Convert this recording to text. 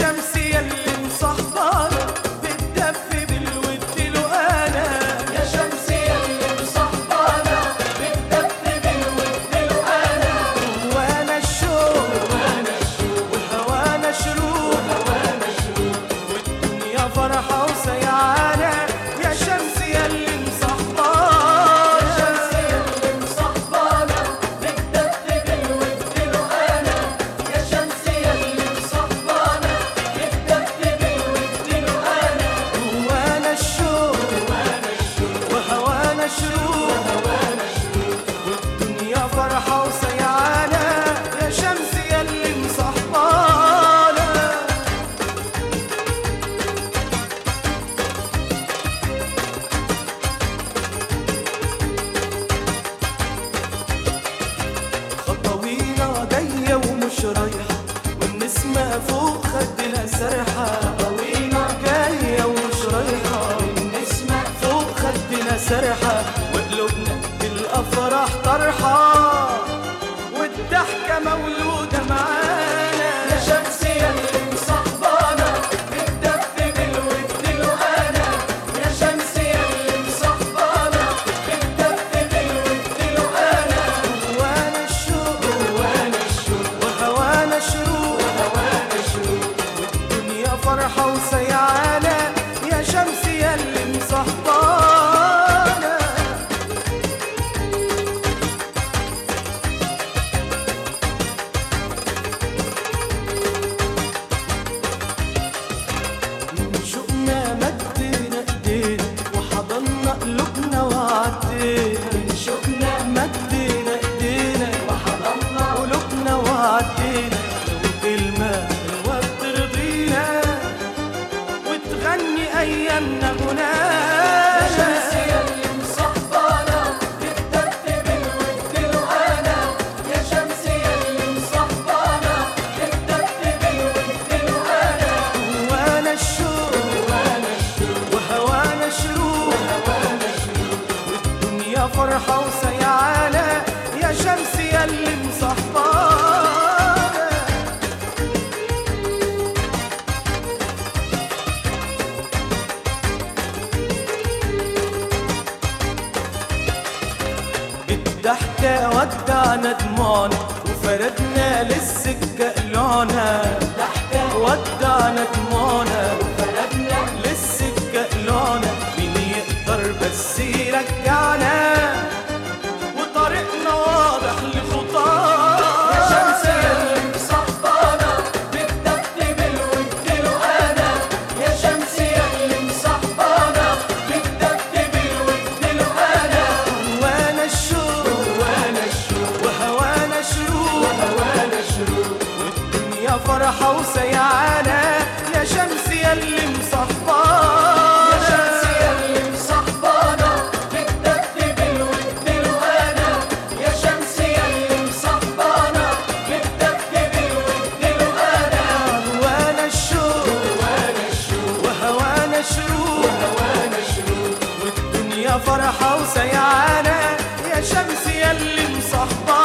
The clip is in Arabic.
i'm HMC. سرحة وقلوبنا بالأفراح طرحة. والضحكة مولودة معانا. يا شمس يا اللي مصاحبانا بتدفي بالود لوقانا يا شمس يا اللي مصاحبانا بتدفي بالود لوقانا وأنا الشوق وأنا الشوق. وهوانا الشروق وهوانا الشروق والدنيا فرحة وسعادة يا فرحة وسيعانة يا شمس يلي مصحبانة بالضحكة ودعنا دموعنا وفردنا للسكة لونا ضحكة ودعنا دموعنا حوسه يا عنا يا شمس يلي مصفانا. يا شمس يلي مصحبانا بتدفي بالود الوانا يا شمس يلي مصحبانا بتدفي بالود الوانا وأنا الشوق وأنا الشوق وهوانا الشروق وهوانا الشروق والدنيا فرحة وسيعانة يا شمس يلي مصحبانا